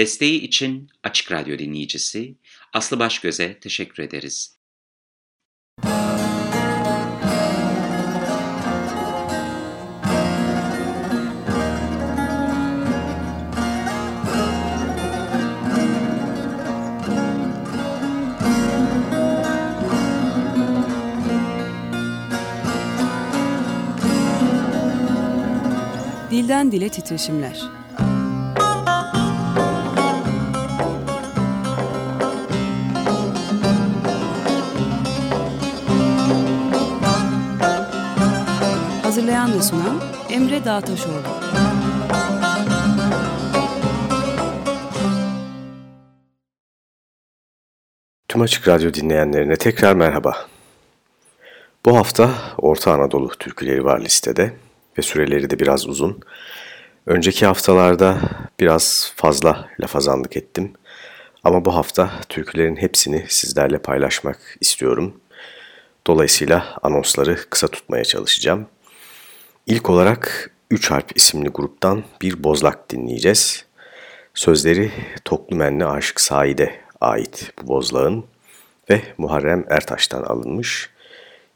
Desteği için Açık Radyo dinleyicisi Aslı Başgöz'e teşekkür ederiz. Dilden Dile Titreşimler Hazırlayan ve sunan Emre Dağtaşoğlu. Tüm Açık Radyo dinleyenlerine tekrar merhaba. Bu hafta Orta Anadolu türküleri var listede ve süreleri de biraz uzun. Önceki haftalarda biraz fazla lafazanlık ettim. Ama bu hafta türkülerin hepsini sizlerle paylaşmak istiyorum. Dolayısıyla anonsları kısa tutmaya çalışacağım. İlk olarak Üç Harp isimli gruptan bir bozlak dinleyeceğiz. Sözleri Toklümenli Aşık Said'e ait bu bozlağın ve Muharrem Ertaş'tan alınmış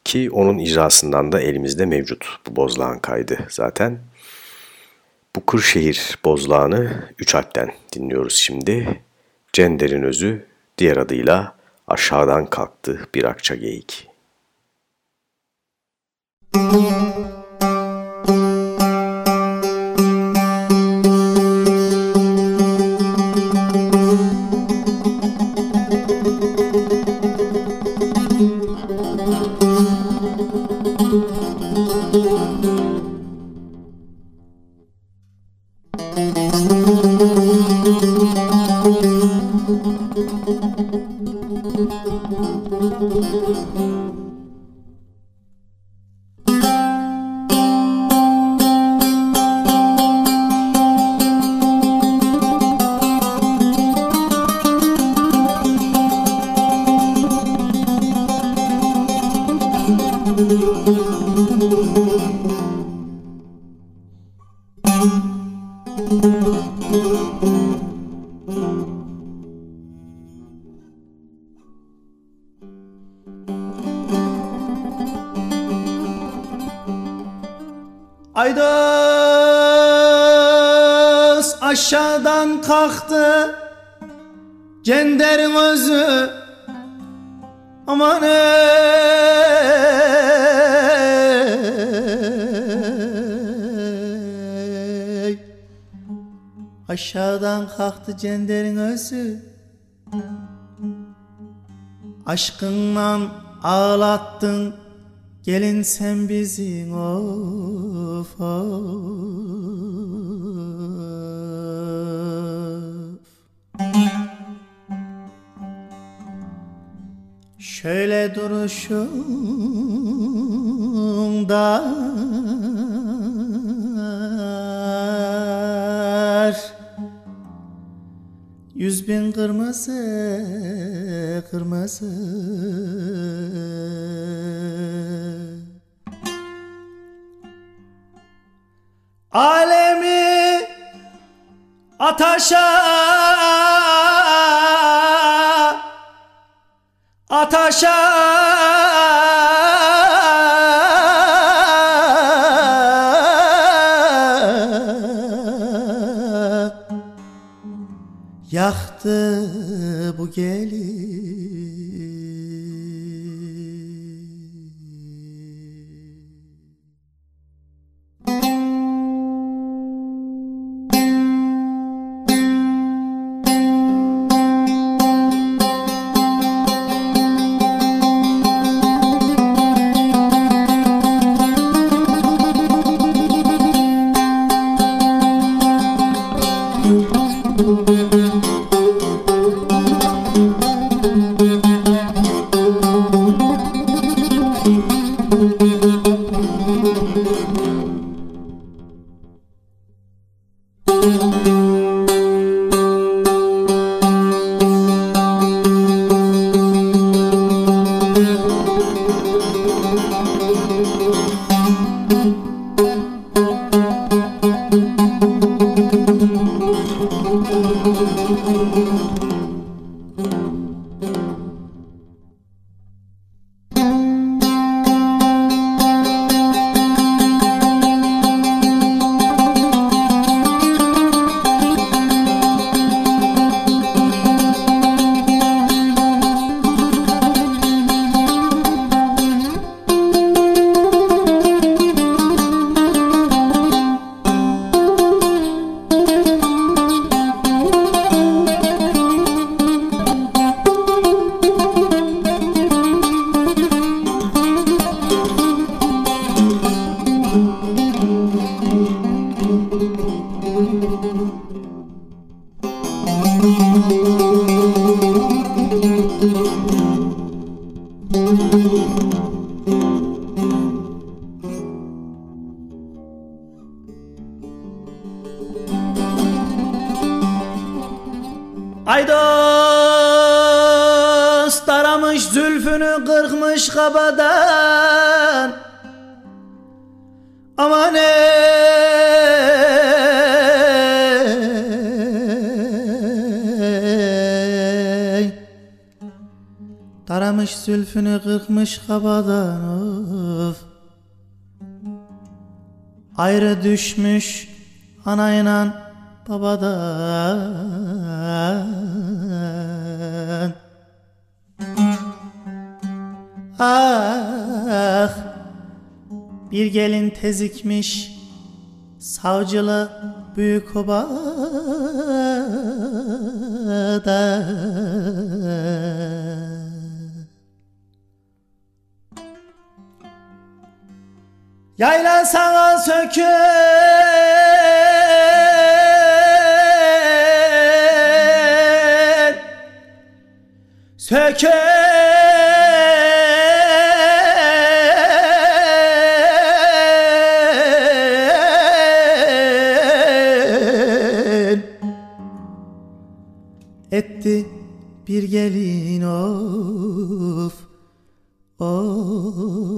ki onun icrasından da elimizde mevcut bu bozlağın kaydı zaten. Bu Kırşehir bozlağını Üç Harp'ten dinliyoruz şimdi. Cender'in özü diğer adıyla Aşağıdan Kalktı Bir Akça Geyik. Müzik Kalktı cenderin özü. Aşkınla ağlattın Gelin sen bizi of of Şöyle duruşunda Yüz bin kırmızı kırmızı. Alemi ataşa ataşa kırkmış kabadan of. Ayrı düşmüş anayla babadan. Ah bir gelin tezikmiş savcılı büyük obada Yayla sana sökün. Sökün. Etti bir gelin of of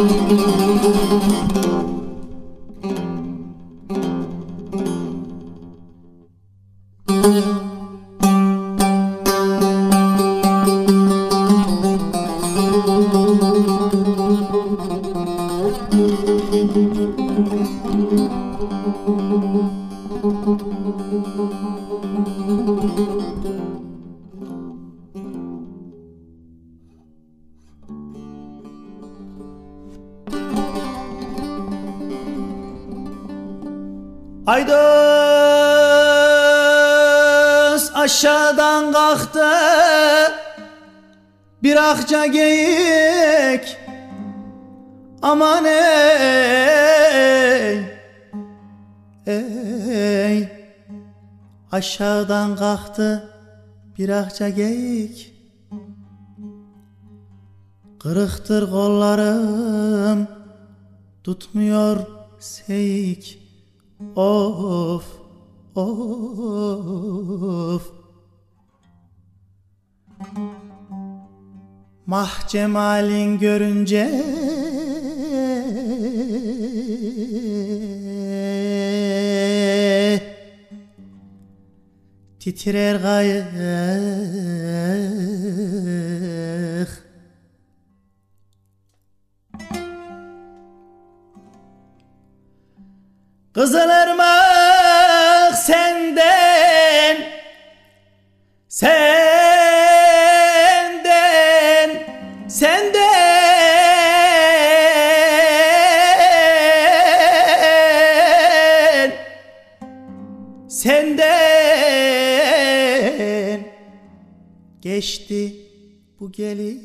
Aşağıdan kalktı bir akça geyik aman ey ey aşağıdan kalktı. Bir akça geyik. Kırıktır kollarım. Tutmuyor seyik. Of of. Mah cemalin görünce titrer kayık Kızılırmak senden sen Geçti bu gelin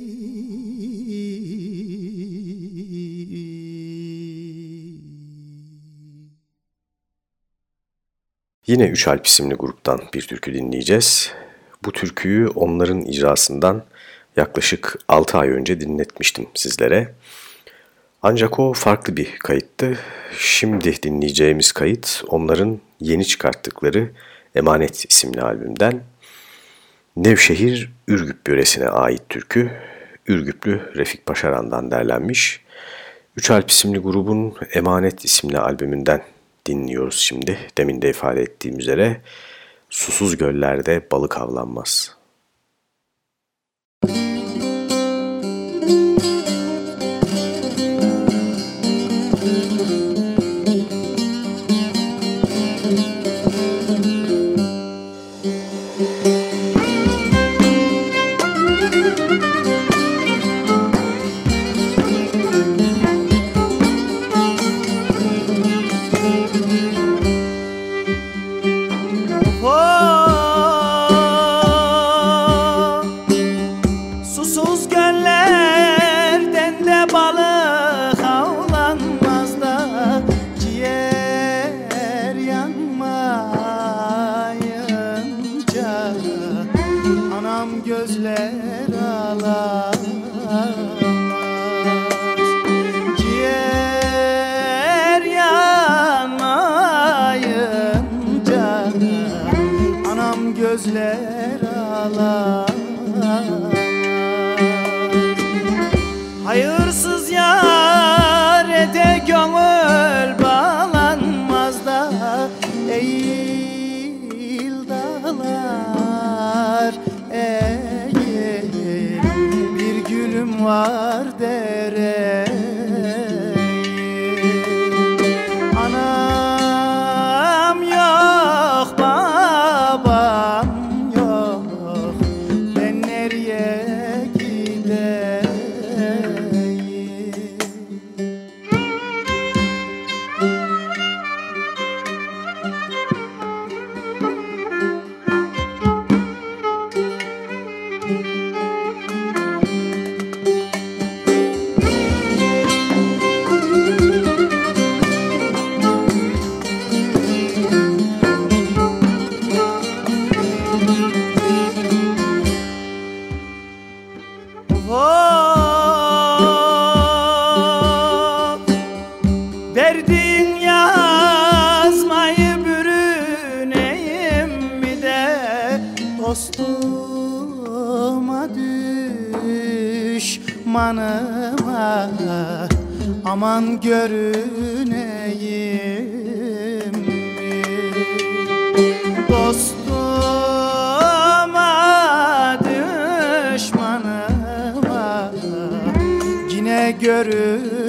Yine Üç Alp isimli gruptan bir türkü dinleyeceğiz. Bu türküyü onların icrasından yaklaşık 6 ay önce dinletmiştim sizlere. Ancak o farklı bir kayıttı. Şimdi dinleyeceğimiz kayıt onların yeni çıkarttıkları Emanet isimli albümden. Nevşehir Ürgüp yöresine ait türkü, Ürgüplü Refik Paşaran'dan derlenmiş. Üç Alp isimli grubun Emanet isimli albümünden dinliyoruz şimdi. Demin de ifade ettiğim üzere susuz göllerde balık avlanmaz. Oh, bile Dostuma düşmanıma. Yine görüneyim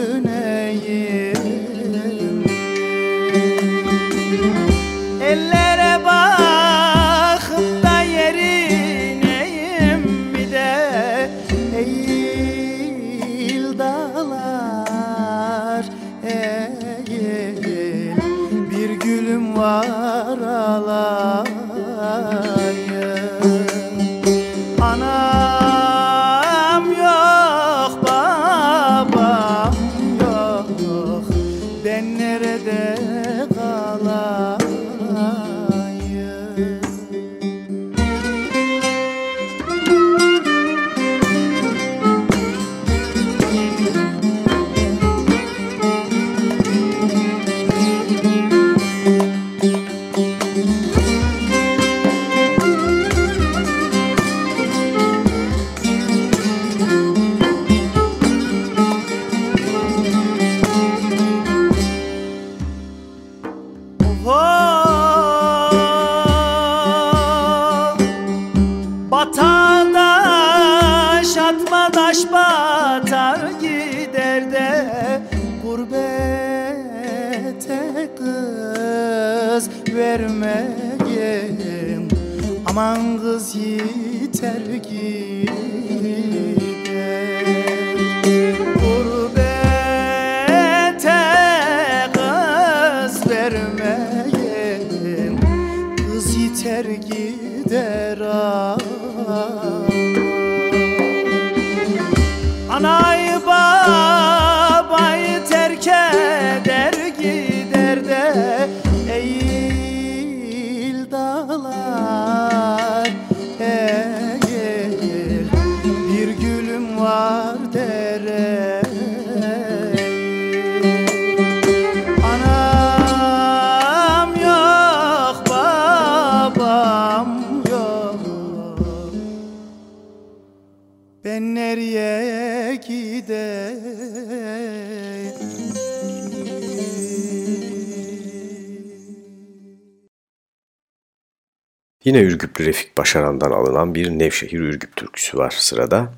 Yine Ürgüplü Refik Başaran'dan alınan bir Nevşehir Ürgüp türküsü var sırada.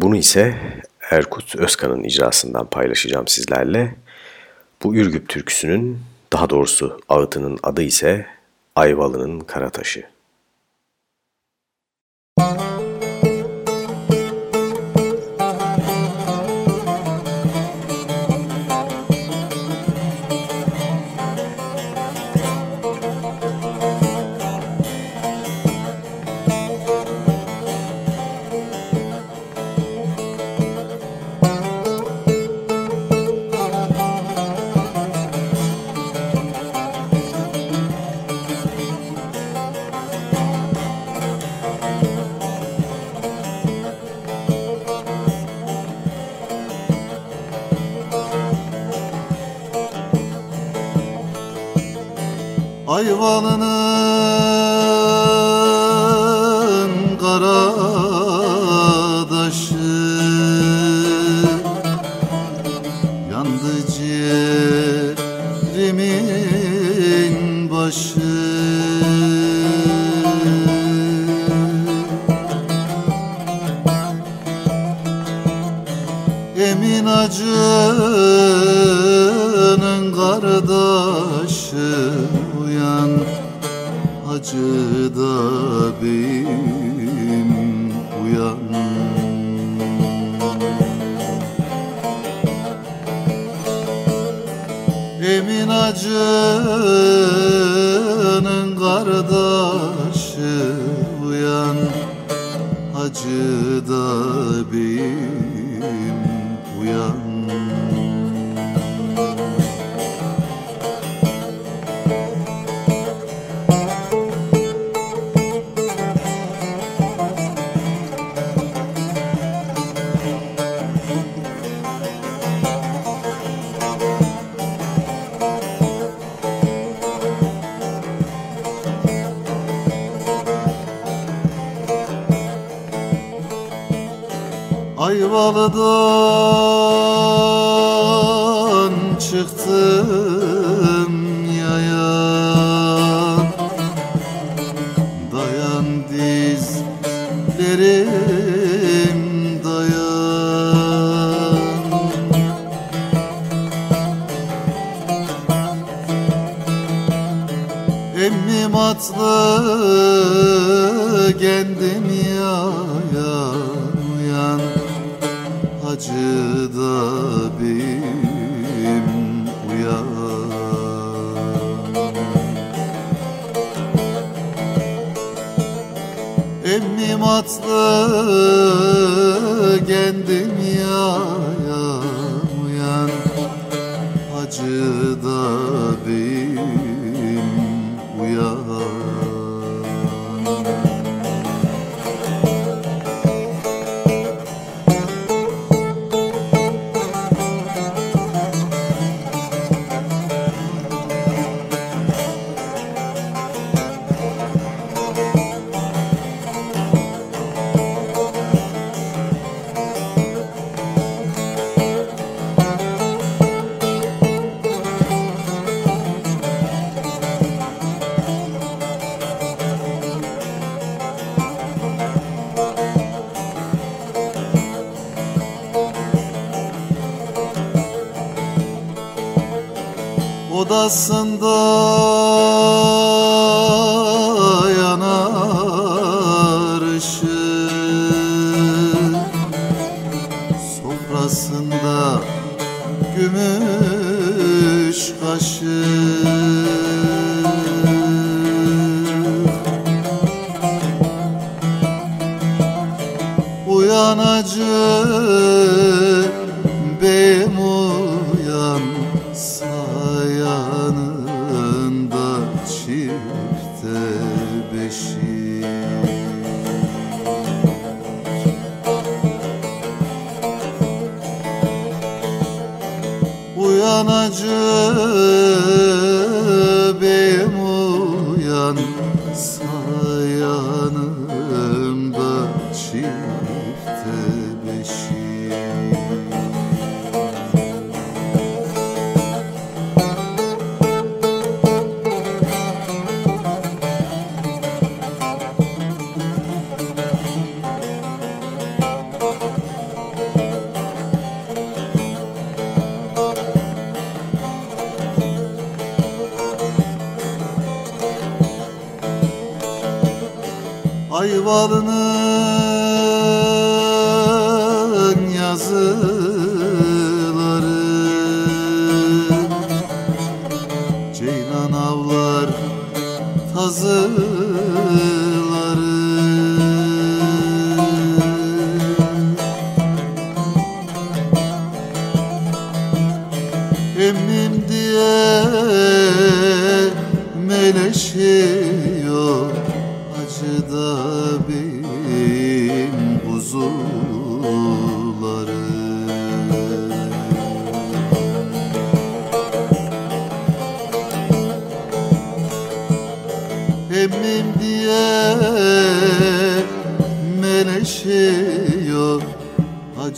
Bunu ise Erkut Özkan'ın icrasından paylaşacağım sizlerle. Bu Ürgüp türküsünün, daha doğrusu ağıtının adı ise Ayvalı'nın Karataşı. Ayvalı'nın karadaşı love. Dizlerim dayan Emmim atlı kendim yayan uyan Hacı Emmim atlı kendim yayan Uyanacak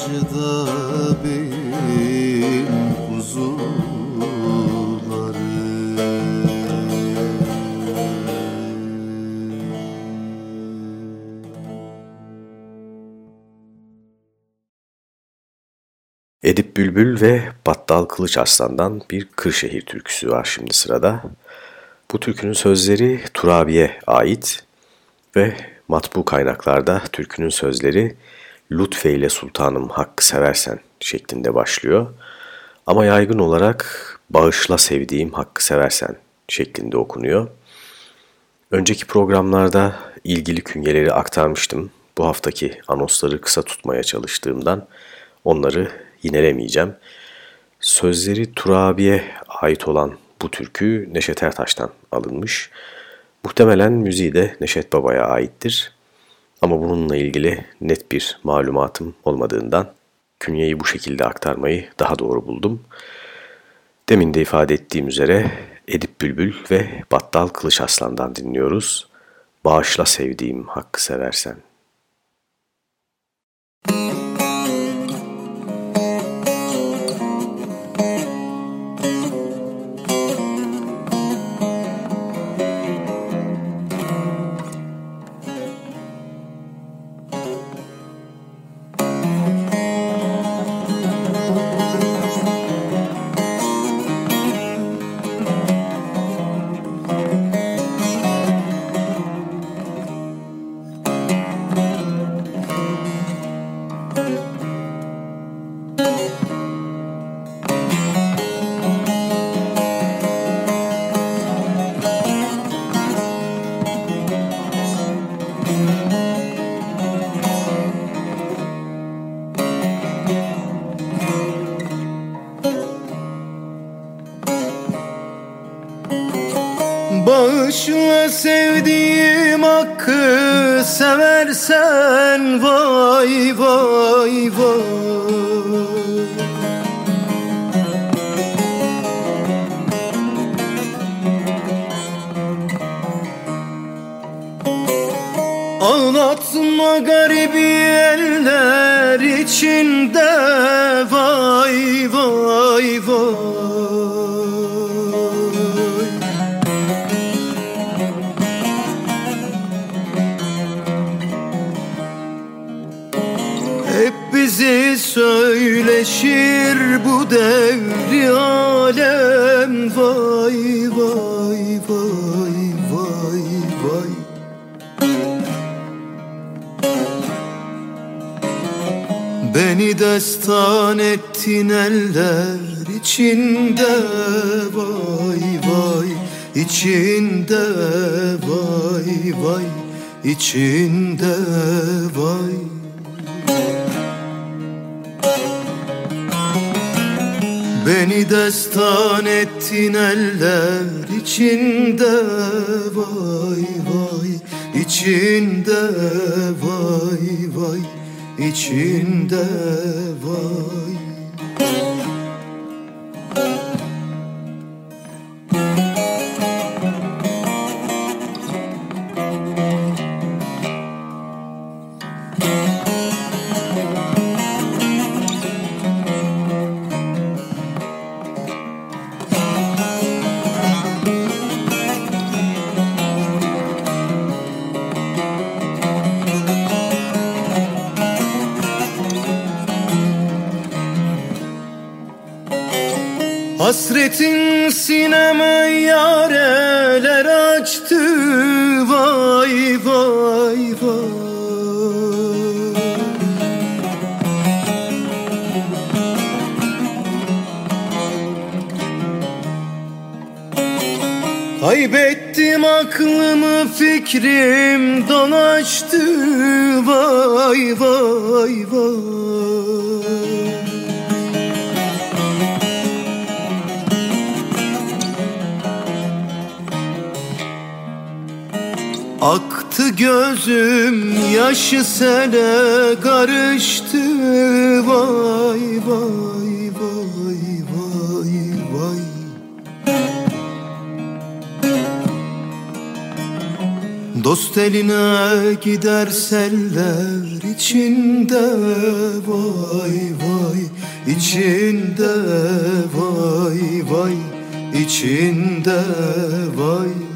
Acıda bin kuzuları Edip Bülbül ve Battal Kılıç Aslan'dan bir Kırşehir türküsü var şimdi sırada. Bu türkünün sözleri Turabi'ye ait ve matbu kaynaklarda türkünün sözleri Lütfeyle Sultanım Hakkı Seversen şeklinde başlıyor. Ama yaygın olarak Bağışla Sevdiğim Hakkı Seversen şeklinde okunuyor. Önceki programlarda ilgili künyeleri aktarmıştım. Bu haftaki anonsları kısa tutmaya çalıştığımdan onları yinelemeyeceğim. Sözleri Turabi'ye ait olan bu türkü Neşet Ertaş'tan alınmış. Muhtemelen müziği de Neşet Baba'ya aittir. Ama bununla ilgili net bir malumatım olmadığından künyeyi bu şekilde aktarmayı daha doğru buldum. Demin de ifade ettiğim üzere Edip Bülbül ve Battal Kılıç Aslan'dan dinliyoruz. Bağışla sevdiğim hakkı seversen. Beni destan ettin eller içinde vay vay. İçinde vay vay. İçinde vay Hasretin sineme yareler açtı. Vay vay vay. Kaybettim aklımı fikrim dolaştı. Vay vay vay gözüm yaşı sele karıştı. Vay vay vay vay vay. Dost eline gider seller içinde. Vay vay içinde. Vay vay içinde. Vay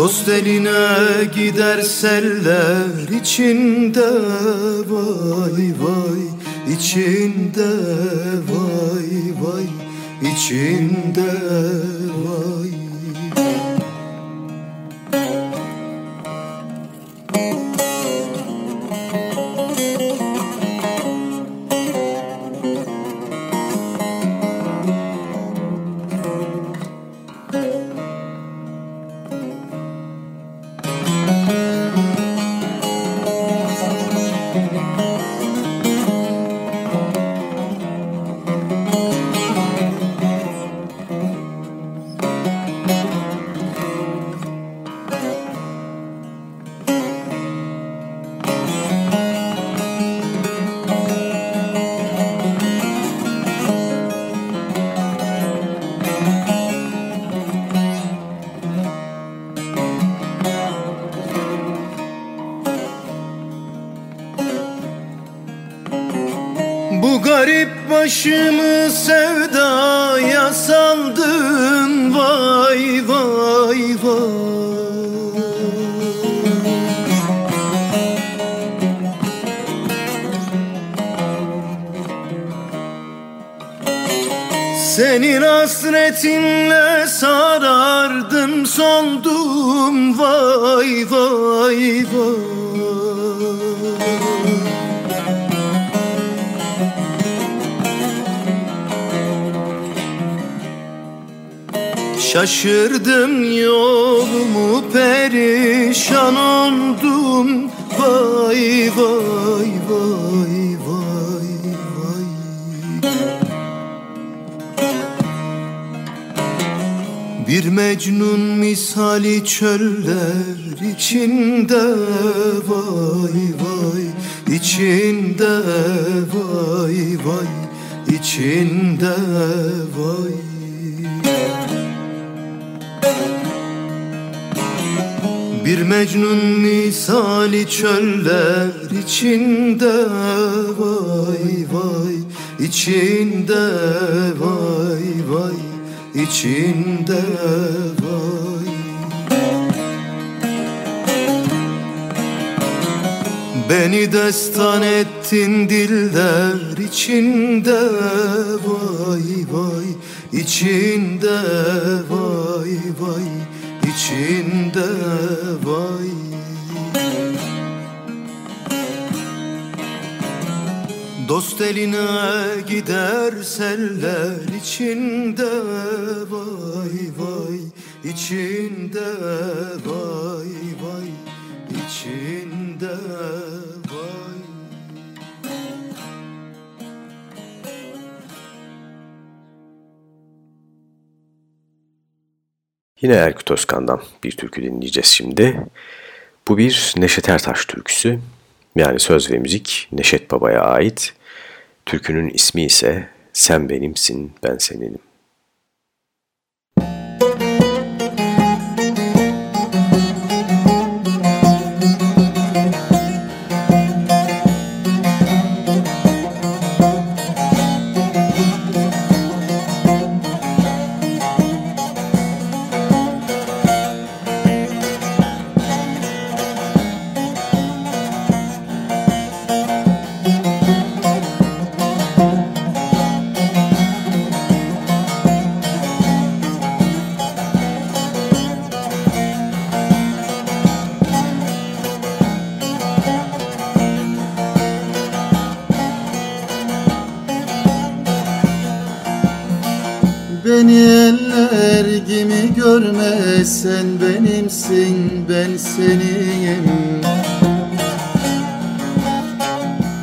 Dost eline gider seller içinde vay vay içinde vay vay içinde vay Senin hasretinle sarardım soldum vay vay vay. Şaşırdım yolumu perişan oldum. Vay vay vay Bir mecnun misali çöller içinde vay vay. İçinde vay vay. İçinde vay. Bir mecnun misali çöller içinde vay vay. İçinde vay vay içinde vay. Beni destan ettin diller içinde vay vay. İçinde vay vay içinde vay Dost eline gider seller içinde vay vay içinde vay vay içinde vay Yine Erkut Özkan'dan bir türkü dinleyeceğiz şimdi. Bu bir Neşet Ertaş türküsü. Yani söz ve müzik Neşet Baba'ya ait. Türkünün ismi ise Sen Benimsin Ben Seninim. Sen benimsin ben senim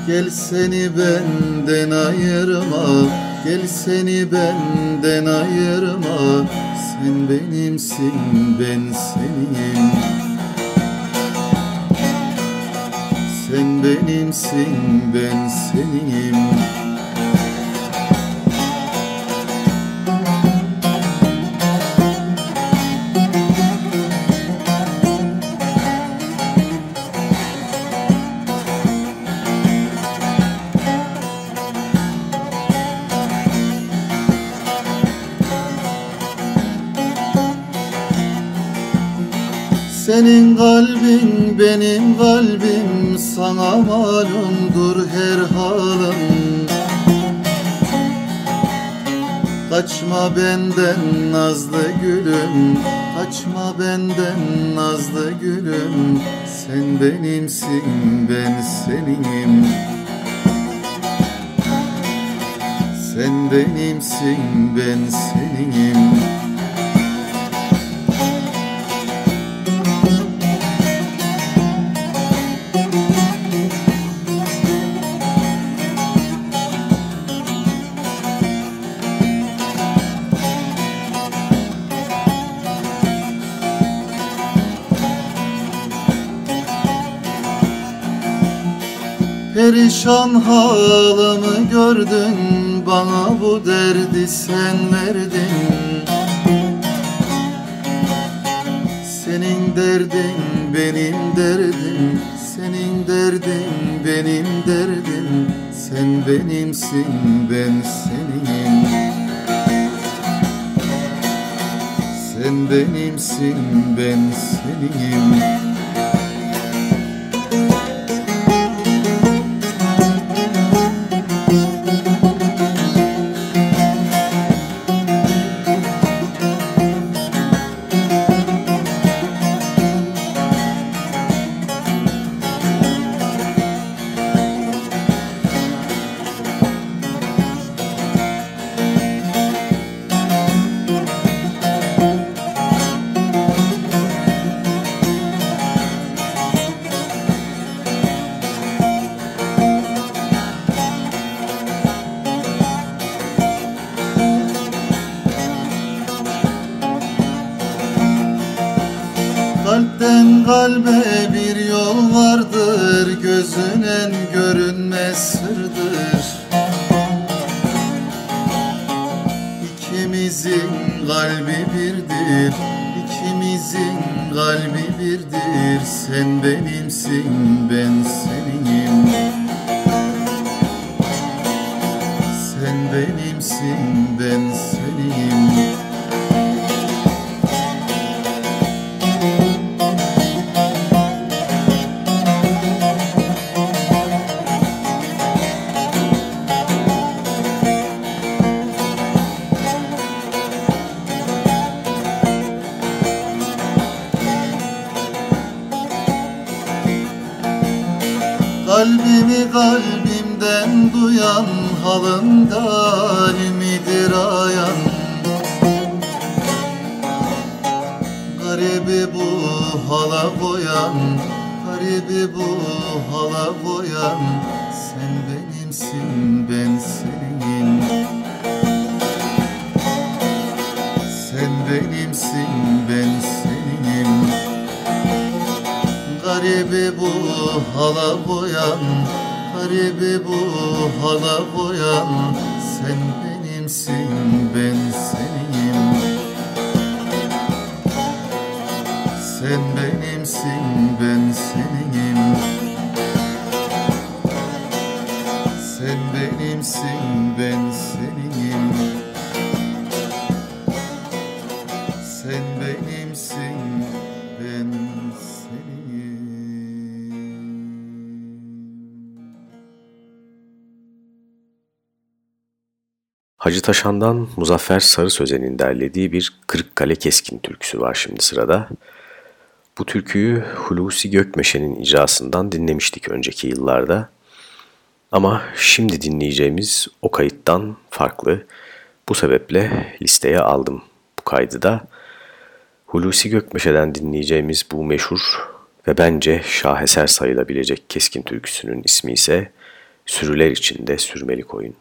Gel seni benden ayırma Gel seni benden ayırma. Sen benimsin ben senim Sen benimsin ben senim Senin kalbin benim kalbim Sana malumdur her halım. Kaçma benden nazlı gülüm Kaçma benden nazlı gülüm. Sen benimsin ben seninim Sen benimsin ben seninim Perişan halımı gördün Bana bu derdi sen verdin. Senin derdin benim derdim Senin derdin benim derdim. Sen benimsin ben senin. Sen benimsin ben senin Sen benimsin ben seninim Garibi bu hala koyan Garibi bu hala koyan Sen benimsin ben seninim Sen benimsin ben seninim Hacı Taşan'dan Muzaffer Sarı Sözen'in derlediği bir Kırıkkale Keskin türküsü var şimdi sırada. Bu türküyü Hulusi Gökmeşe'nin icrasından dinlemiştik önceki yıllarda. Ama şimdi dinleyeceğimiz o kayıttan farklı. Bu sebeple listeye aldım bu kaydı da. Hulusi Gökmeşe'den dinleyeceğimiz bu meşhur ve bence şaheser sayılabilecek keskin türküsünün ismi ise Sürüler içinde Sürmeli Koyun.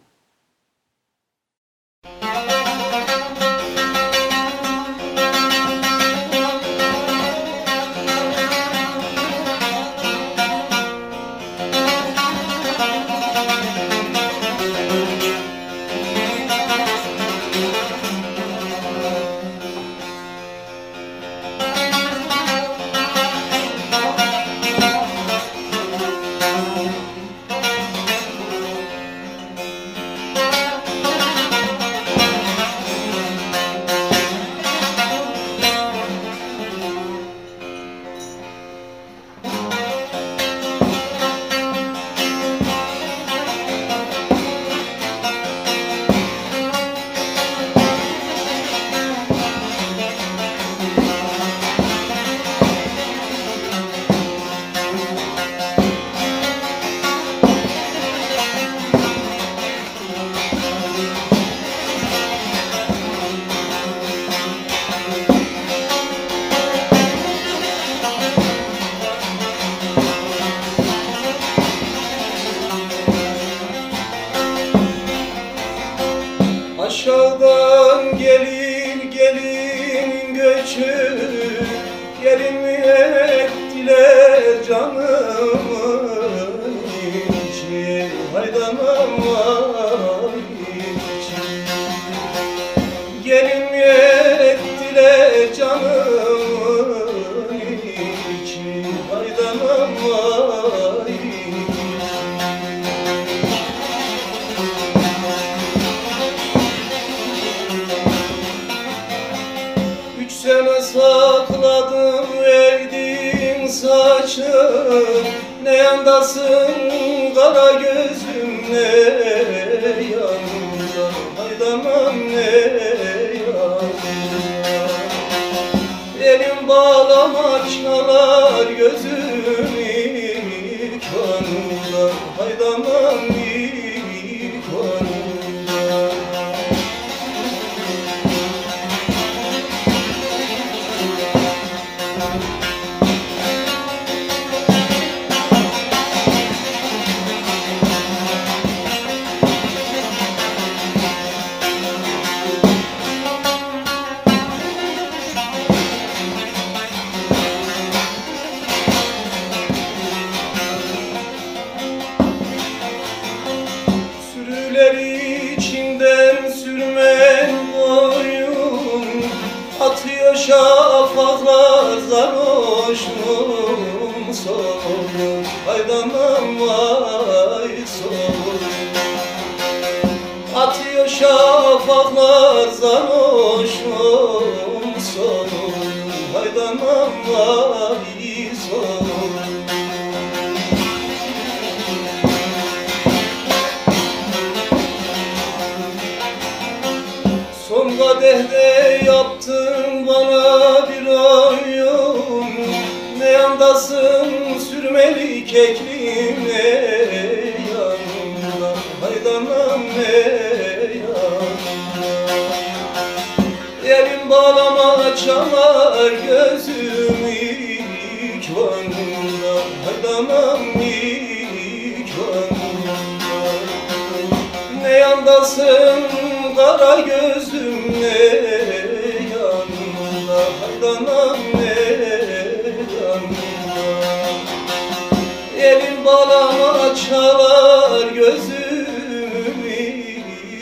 Çalar gözüm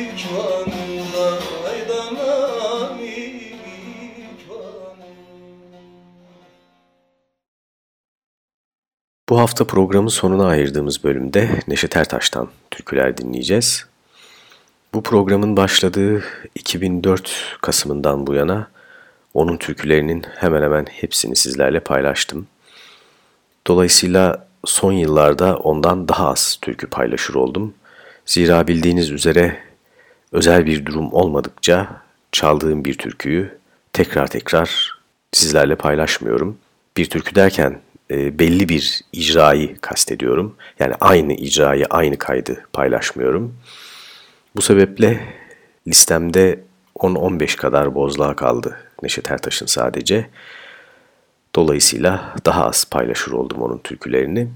ikvanında Haydanam ikvanında Bu hafta programın sonuna ayırdığımız bölümde Neşet Ertaş'tan türküler dinleyeceğiz. Bu programın başladığı 2004 Kasım'ından bu yana onun türkülerinin hemen hemen hepsini sizlerle paylaştım. Dolayısıyla son yıllarda ondan daha az türkü paylaşır oldum. Zira bildiğiniz üzere özel bir durum olmadıkça çaldığım bir türküyü tekrar tekrar sizlerle paylaşmıyorum. Bir türkü derken e, belli bir icrayı kastediyorum. Yani aynı icrayı, aynı kaydı paylaşmıyorum. Bu sebeple listemde 10-15 kadar bozluğa kaldı Neşet Ertaş'ın sadece. Dolayısıyla daha az paylaşır oldum onun türkülerini.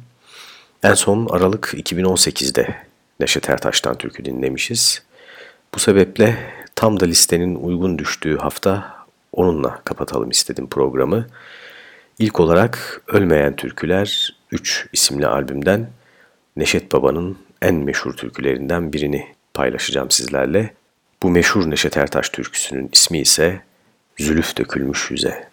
En son Aralık 2018'de Neşet Ertaş'tan türkü dinlemişiz. Bu sebeple tam da listenin uygun düştüğü hafta onunla kapatalım istedim programı. İlk olarak Ölmeyen Türküler 3 isimli albümden Neşet Baba'nın en meşhur türkülerinden birini paylaşacağım sizlerle. Bu meşhur Neşet Ertaş türküsünün ismi ise Zülüf Dökülmüş Yüze.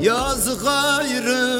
Yaz gayrı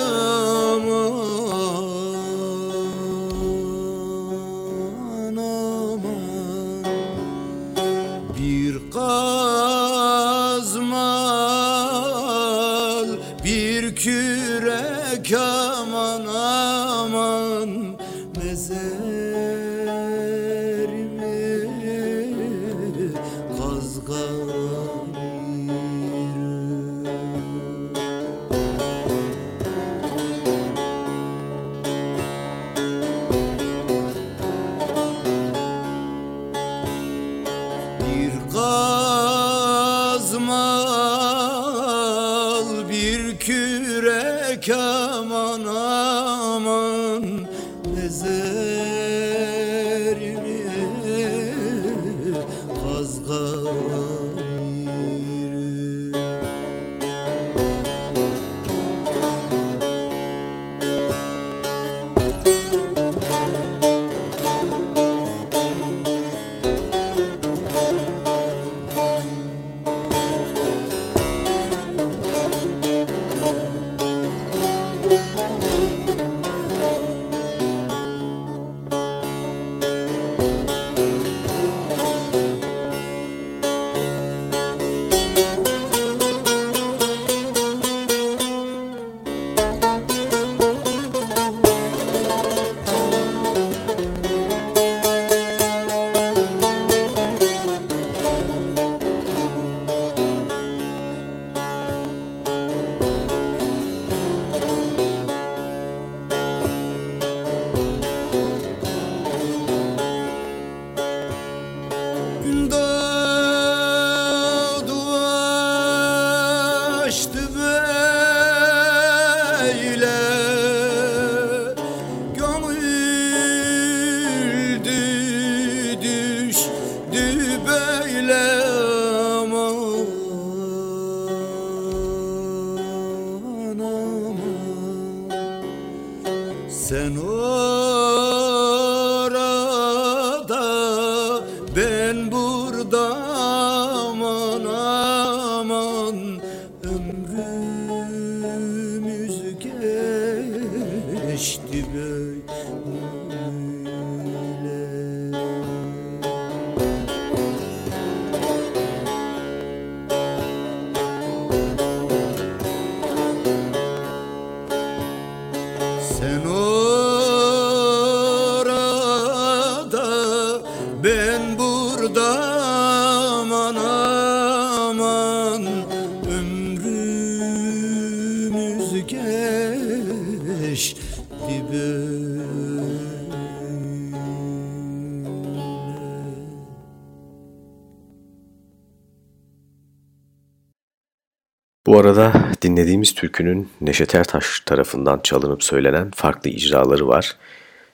dinlediğimiz türkünün Neşet Ertaş tarafından çalınıp söylenen farklı icraları var.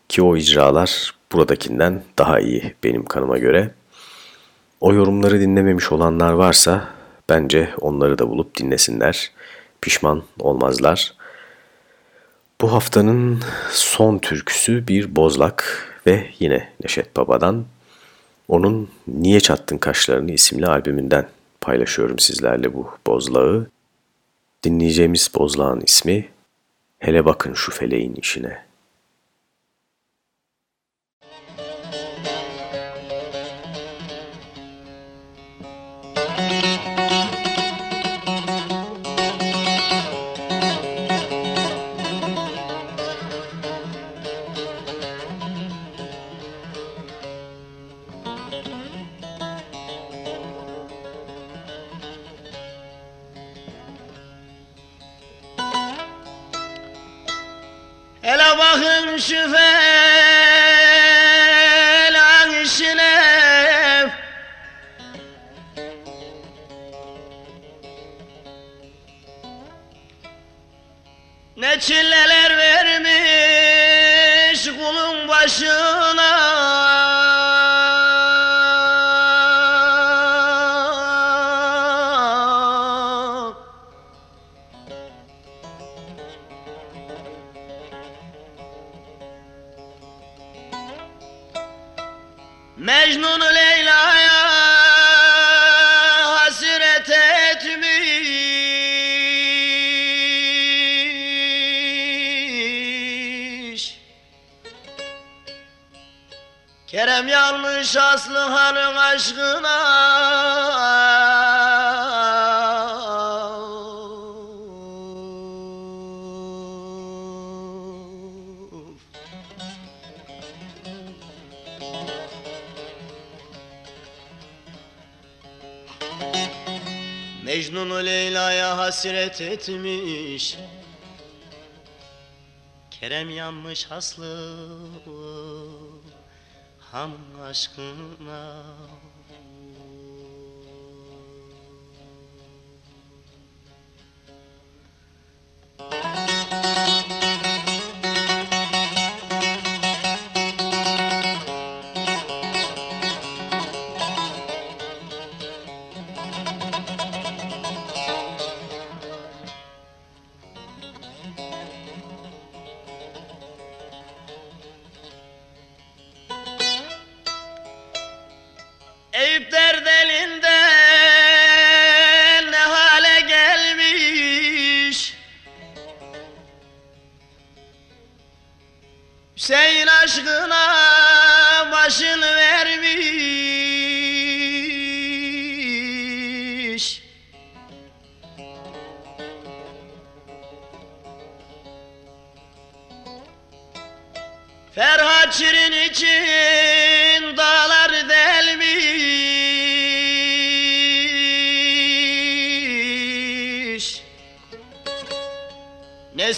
Ki o icralar buradakinden daha iyi benim kanıma göre. O yorumları dinlememiş olanlar varsa bence onları da bulup dinlesinler. Pişman olmazlar. Bu haftanın son türküsü bir bozlak ve yine Neşet Baba'dan. Onun Niye Çattın Kaşlarını isimli albümünden paylaşıyorum sizlerle bu bozlağı. Dinleyeceğimiz bozlağın ismi Hele bakın şu feleğin işine. Kerem yanmış Aslı Han'ın aşkına. Mecnun'u Leyla'ya hasret etmiş. Kerem yanmış Aslı Han aşkına. Eyüp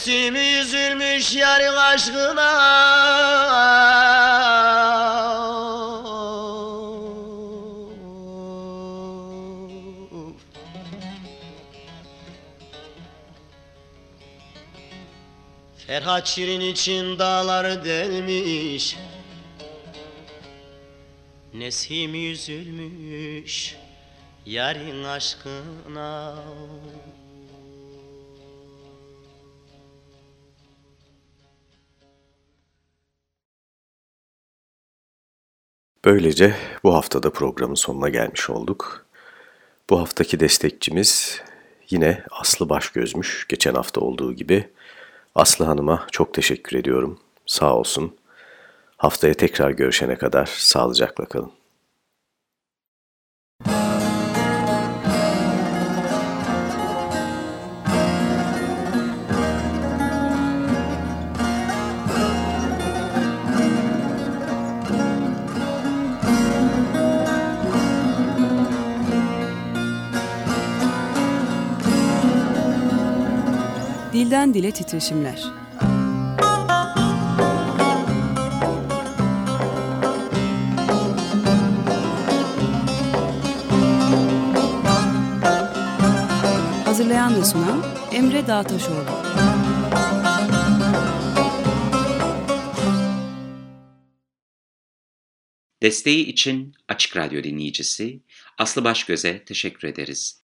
Nesimi üzülmüş yarın aşkına. Ferhat Şirin için dağları delmiş. Nesim üzülmüş yarın aşkına Böylece bu haftada programın sonuna gelmiş olduk. Bu haftaki destekçimiz yine Aslı Başgözmüş. Geçen hafta olduğu gibi. Aslı Hanım'a çok teşekkür ediyorum. Sağ olsun. Haftaya tekrar görüşene kadar sağlıcakla kalın. Dilden dile titreşimler. Hazırlayan ve sunan Emre Dağtaşoğlu. Desteği için Açık Radyo dinleyicisi Aslı Başgöz'e teşekkür ederiz.